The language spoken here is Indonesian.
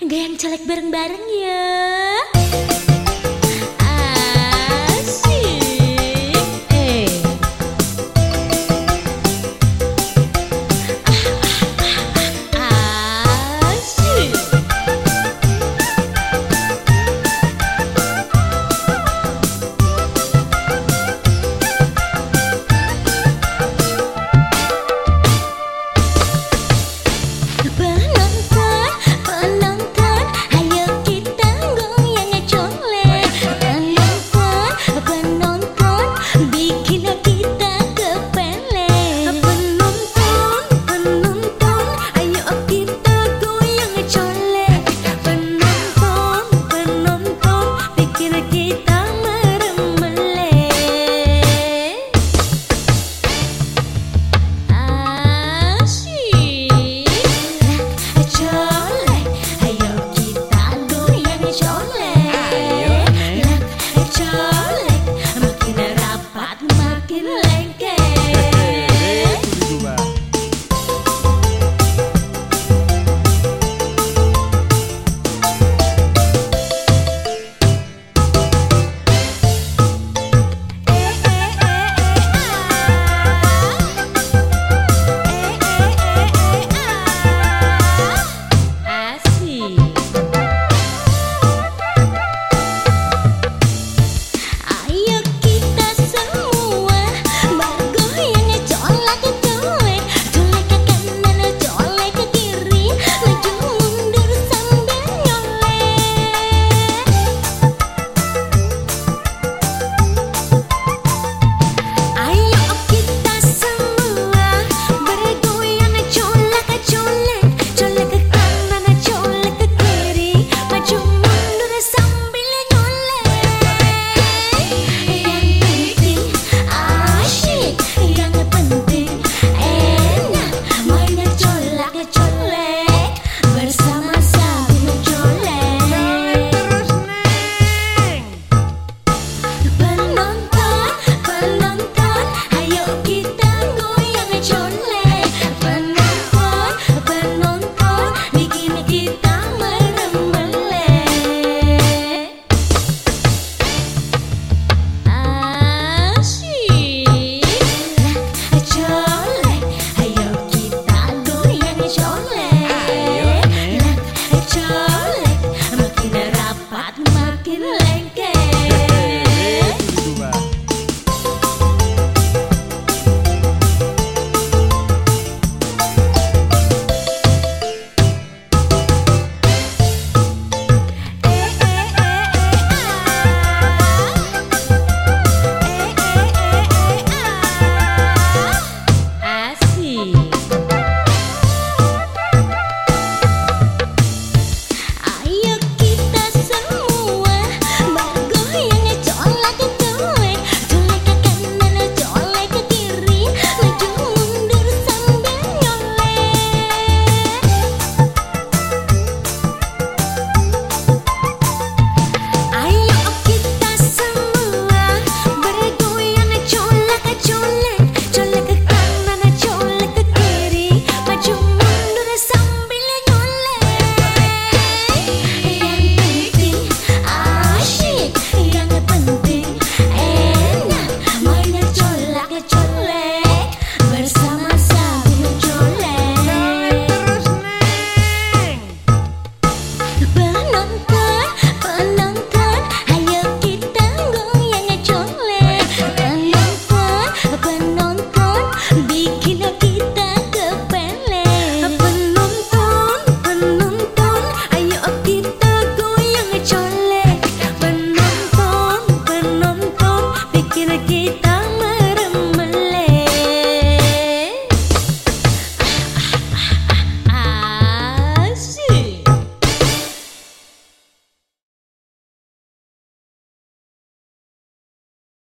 Enggak yang jelek bareng-bareng ya.